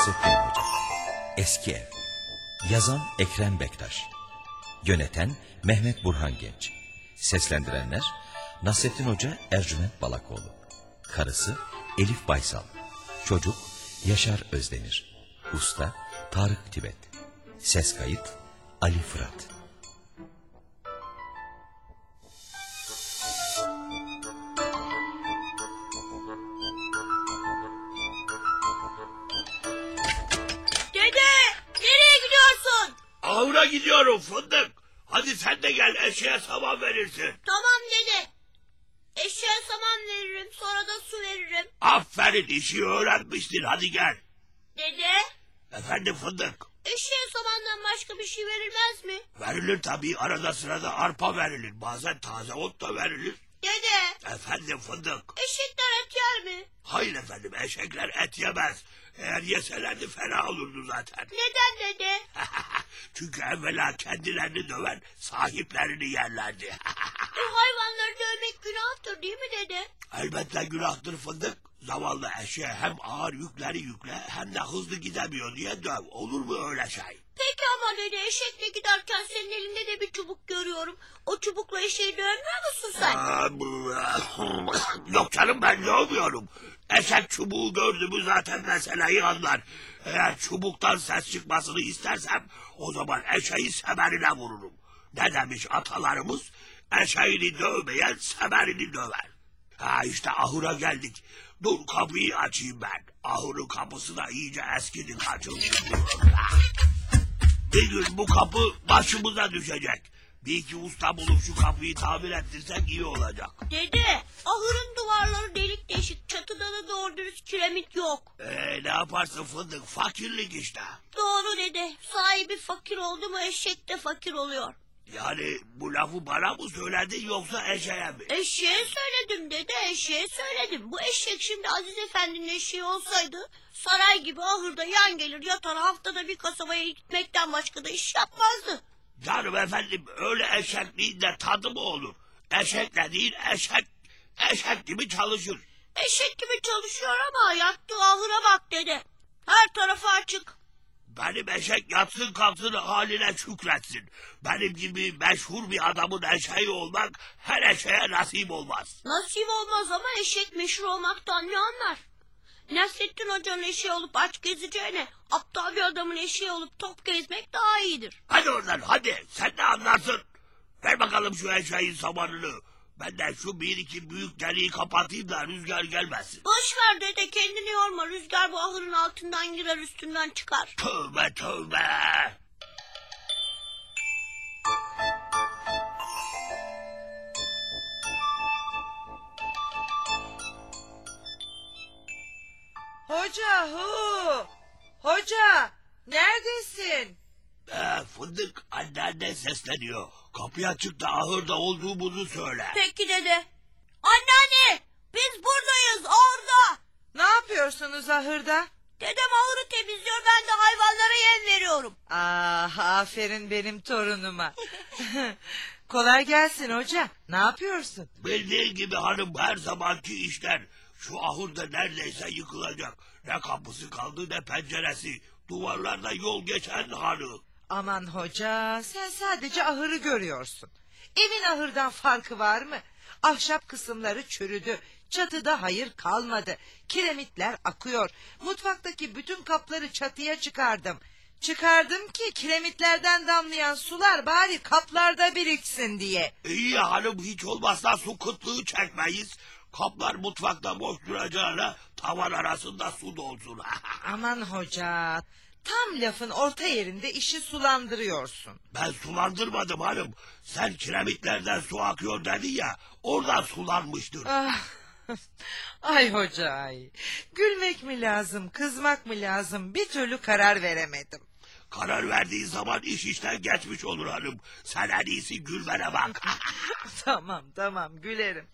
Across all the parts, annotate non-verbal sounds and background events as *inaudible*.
Nasrettin Hoca Eski Ev Yazan Ekrem Bektaş. Yöneten Mehmet Burhan Genç. Seslendirenler Nasrettin Hoca Ercüment Balakoğlu. Karısı Elif Baysal. Çocuk Yaşar Özdemir. Usta Tarık Tibet. Ses kayıt Ali Fırat gidiyorum fındık. Hadi sen de gel eşeğe saman verirsin. Tamam dede. Eşeğe saman veririm sonra da su veririm. Aferin işi öğrenmiştin hadi gel. Dede Efendim fındık. eşeğe samandan başka bir şey verilmez mi? Verilir tabii arada sırada arpa verilir. Bazen taze ot da verilir. Dede Efendim fındık. eşekler et yer mi? Hayır efendim eşekler et yemez. Eğer yeselerdi fena olurdu zaten. Neden dede? *laughs* Çünkü evvela kendilerini döven sahiplerini yerlerdi. Bu *laughs* hayvanları dövmek günahtır değil mi dede? Elbette günahtır fındık. Zavallı eşeğe hem ağır yükleri yükle hem de hızlı gidemiyor diye döv. Olur mu öyle şey? Peki ama dede eşekle giderken senin elinde de bir çubuk görüyorum. O çubukla eşeği dövmüyor musun sen? Aa, bu- *coughs* Yok canım ben ne olmuyorum. Eşek çubuğu gördü mü zaten meseleyi anlar. Eğer çubuktan ses çıkmasını istersem o zaman eşeği semerine vururum. Ne demiş atalarımız? Eşeğini dövmeyen semerini döver. Ha işte ahıra geldik. Dur kapıyı açayım ben. Ahırın kapısı da iyice eskidi kaçıldı. Bir gün bu kapı başımıza düşecek. Bir iki usta bulup şu kapıyı tamir ettirsek iyi olacak. Dede ahırın duvarları delik deşik çatıda da doğru dürüst kiremit yok. Ee, ne yaparsın fındık fakirlik işte. Doğru dede. Sahibi fakir oldu mu eşek de fakir oluyor. Yani bu lafı bana mı söyledin yoksa eşeğe mi? Eşeğe söyledim dede eşeğe söyledim. Bu eşek şimdi Aziz Efendi'nin eşeği olsaydı saray gibi ahırda yan gelir yatar haftada bir kasabaya gitmekten başka da iş yapmazdı. Canım efendim öyle eşekliğin de tadı mı olur? Eşek dediğin eşek, eşek gibi çalışır. Eşek gibi çalışıyor ama yattığı ahıra bak dede. Her tarafı açık. Benim eşek yatsın kalksın haline şükretsin. Benim gibi meşhur bir adamın eşeği olmak her eşeğe nasip olmaz. Nasip olmaz ama eşek meşhur olmaktan ne anlar? Nasrettin Hoca'nın eşeği olup aç gezeceğine aptal bir adamın eşeği olup top gezmek daha iyidir. Hadi oradan hadi sen de anlarsın. Ver bakalım şu eşeğin samanını. Ben de şu bir iki büyük deliği kapatayım da rüzgar gelmesin. Boş ver dede kendini yorma. Rüzgar bu ahırın altından girer üstünden çıkar. Tövbe tövbe. Hoca hu! Hoca! Neredesin? Ee, fındık anneannen sesleniyor. Kapıyı açık da ahırda olduğumuzu söyle. Peki dede. Anneanne biz buradayız orada. Ne yapıyorsunuz ahırda? Dedem ahırı temizliyor ben de hayvanlara yem veriyorum. Ah aferin benim torunuma. *laughs* Kolay gelsin hoca. Ne yapıyorsun? Bildiğin gibi hanım her zamanki işler. Şu ahırda neredeyse yıkılacak. Ne kapısı kaldı ne penceresi. Duvarlarda yol geçen hanı. Aman hoca sen sadece ahırı görüyorsun. Evin ahırdan farkı var mı? Ahşap kısımları çürüdü. Çatıda hayır kalmadı. Kiremitler akıyor. Mutfaktaki bütün kapları çatıya çıkardım. Çıkardım ki kiremitlerden damlayan sular bari kaplarda biriksin diye. İyi hanım hiç olmazsa su kıtlığı çekmeyiz. Kaplar mutfakta boş duracağına tavan arasında su dolsun. *laughs* Aman hoca tam lafın orta yerinde işi sulandırıyorsun. ben sulandırmadım hanım. Sen kiremitlerden su akıyor dedin ya oradan sulanmıştır. Ah, *laughs* ay hoca ay. Gülmek mi lazım kızmak mı lazım bir türlü karar veremedim. Karar verdiğin zaman iş işten geçmiş olur hanım. Sen en iyisi gülmene bak. *laughs* *laughs* tamam tamam gülerim.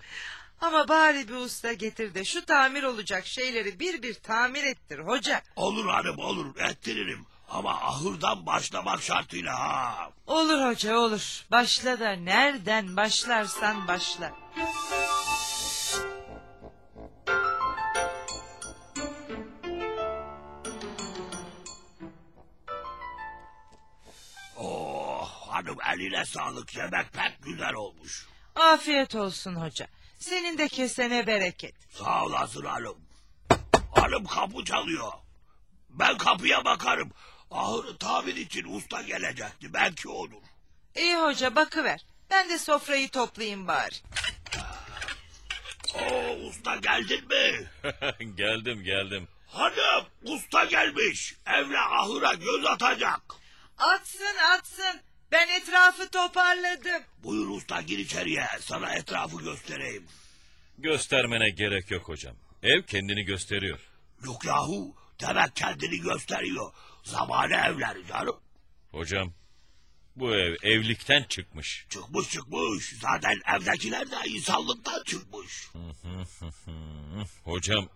Ama bari bir usta getir de şu tamir olacak şeyleri bir bir tamir ettir hoca. Olur hanım olur ettiririm. Ama ahırdan başlamak şartıyla ha. Olur hoca olur. Başla da nereden başlarsan başla. Oh hanım eline sağlık yemek pek güzel olmuş. Afiyet olsun hoca. Senin de kesene bereket. Sağ olasın hanım. Hanım kapı çalıyor. Ben kapıya bakarım. Ahırı tamir için usta gelecekti. Belki olur. İyi hoca bakıver. Ben de sofrayı toplayayım bari. Oo usta geldin mi? *laughs* geldim geldim. Hanım usta gelmiş. Evle ahıra göz atacak. Atsın atsın. Ben etrafı toparladım. Buyur usta gir içeriye. Sana etrafı göstereyim. Göstermene gerek yok hocam. Ev kendini gösteriyor. Yok yahu. Demek kendini gösteriyor. Zamanı evler canım. Hocam bu ev evlilikten çıkmış. Çıkmış çıkmış. Zaten evdekiler de insanlıktan çıkmış. Hocam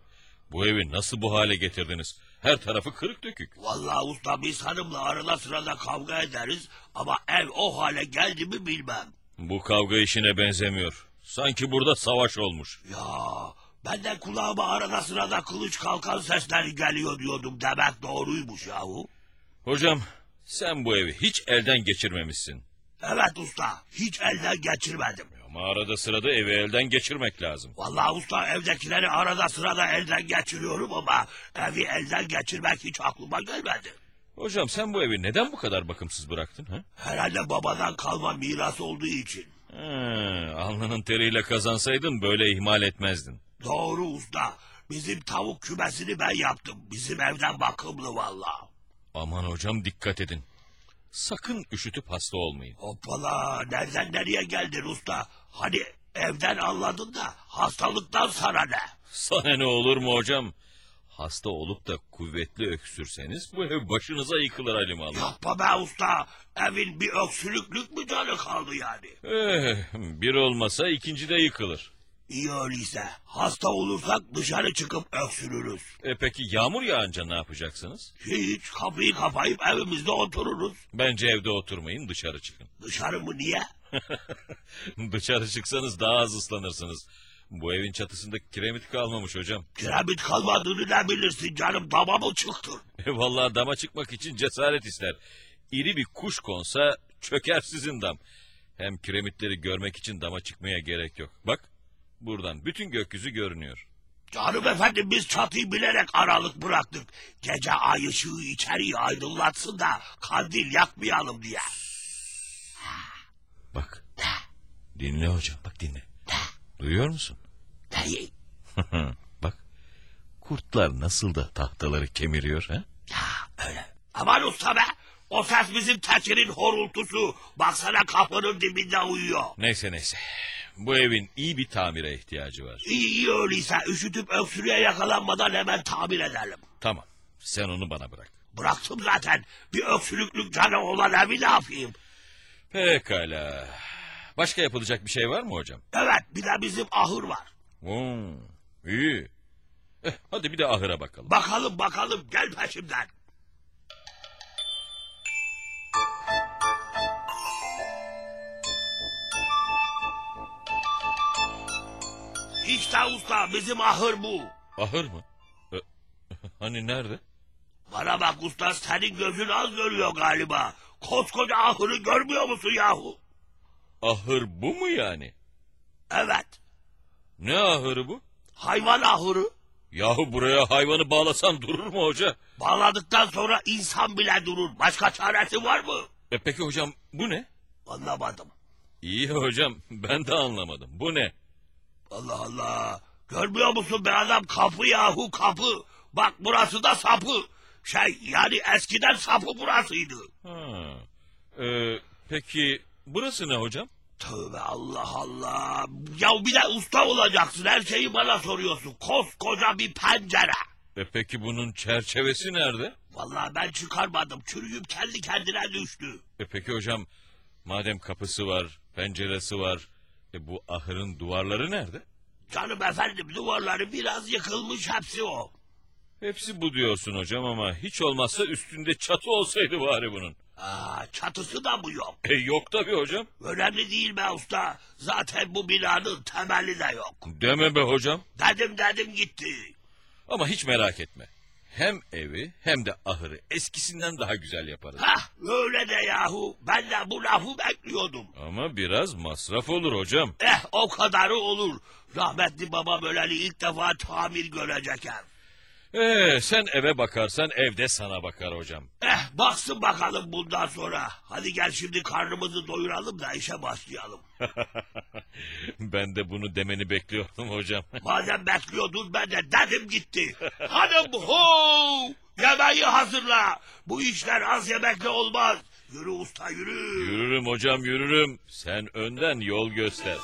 bu evi nasıl bu hale getirdiniz? Her tarafı kırık dökük. Vallahi usta biz hanımla arada sırada kavga ederiz ama ev o hale geldi mi bilmem. Bu kavga işine benzemiyor. Sanki burada savaş olmuş. Ya ben de kulağıma arada sırada kılıç kalkan sesleri geliyor diyordum demek doğruymuş yahu. Hocam sen bu evi hiç elden geçirmemişsin. Evet usta hiç elden geçirmedim. Ama arada sırada evi elden geçirmek lazım. Vallahi usta evdekileri arada sırada elden geçiriyorum ama evi elden geçirmek hiç aklıma gelmedi. Hocam sen bu evi neden bu kadar bakımsız bıraktın? Ha? Herhalde babadan kalma miras olduğu için. Ha, alnının teriyle kazansaydın böyle ihmal etmezdin. Doğru usta. Bizim tavuk kümesini ben yaptım. Bizim evden bakımlı vallahi. Aman hocam dikkat edin. Sakın üşütüp hasta olmayın. Hoppala nereden nereye geldin usta? Hani evden anladın da hastalıktan sana ne? Sana ne olur mu hocam? Hasta olup da kuvvetli öksürseniz bu ev başınıza yıkılır alimallah. Yapma be usta. Evin bir öksürüklük mü canı kaldı yani? Eh, bir olmasa ikinci de yıkılır. İyi öyleyse. Hasta olursak dışarı çıkıp öksürürüz. E peki yağmur yağınca ne yapacaksınız? Hiç kapıyı kapayıp evimizde otururuz. Bence evde oturmayın dışarı çıkın. *laughs* Dışarı mı niye? dışarı çıksanız daha az ıslanırsınız. Bu evin çatısında kiremit kalmamış hocam. *laughs* Kiremit kalmadığını ne bilirsin canım dama mı çıktın? E vallahi dama çıkmak için cesaret ister. İri bir kuş konsa çöker sizin dam. Hem kiremitleri görmek için dama çıkmaya gerek yok. Bak buradan bütün gökyüzü görünüyor. Canım efendim biz çatıyı bilerek aralık bıraktık. Gece ay ışığı içeriği aydınlatsın da kandil yakmayalım diye. Bak dinle hocam bak dinle. Duyuyor musun? Neyi? *laughs* bak kurtlar nasıl da tahtaları kemiriyor ha? Öyle. Aman usta be. O ses bizim teçhinin horultusu. Baksana kapının dibinde uyuyor. Neyse neyse. Bu evin iyi bir tamire ihtiyacı var. İyi iyi öyleyse üşütüp öksürüğe yakalanmadan hemen tamir edelim. Tamam sen onu bana bırak. Bıraktım zaten. Bir öksürüklük canı olan evi ne yapayım? Pekala. Başka yapılacak bir şey var mı hocam? Evet bir de bizim ahır var. Oo, iyi. Eh, hadi bir de ahıra bakalım. Bakalım bakalım gel peşimden. İşte usta bizim ahır bu. Ahır mı? E, hani nerede? Bana bak usta senin gözün az görüyor galiba. Koskoca ahırı görmüyor musun yahu? Ahır bu mu yani? Evet. Ne ahırı bu? Hayvan ahırı. Yahu buraya hayvanı bağlasan durur mu hoca? Bağladıktan sonra insan bile durur. Başka çaresi var mı? E peki hocam bu ne? Anlamadım. İyi hocam ben de anlamadım. Bu ne? Allah Allah. Görmüyor musun be adam kapı yahu kapı. Bak burası da sapı. Şey yani eskiden sapı burasıydı. Ha. E, peki burası ne hocam? Tövbe Allah Allah. Ya bir de usta olacaksın. Her şeyi bana soruyorsun. Koskoca bir pencere. E peki bunun çerçevesi nerede? Vallahi ben çıkarmadım. Çürüyüp kendi kendine düştü. E peki hocam madem kapısı var, penceresi var, e bu ahırın duvarları nerede? Canım efendim duvarları biraz yıkılmış hepsi o. Hepsi bu diyorsun hocam ama hiç olmazsa üstünde çatı olsaydı bari bunun. Aa, çatısı da mı yok? E yok tabii hocam. Önemli değil be usta. Zaten bu binanın temeli de yok. Deme be hocam. Dedim dedim gitti. Ama hiç merak etme. Hem evi hem de ahırı eskisinden daha güzel yaparız. Hah öyle de yahu. Ben de bu lafı bekliyordum. Ama biraz masraf olur hocam. Eh o kadarı olur. Rahmetli babam öleli ilk defa tamir görecek ev. Ee, sen eve bakarsan evde sana bakar hocam. Eh baksın bakalım bundan sonra. Hadi gel şimdi karnımızı doyuralım da işe başlayalım. *laughs* ben de bunu demeni bekliyordum hocam. *laughs* Madem bekliyordun ben de dedim gitti. Hanım ho! Yemeği hazırla. Bu işler az yemekle olmaz. Yürü usta yürü. Yürürüm hocam yürürüm. Sen önden yol göster.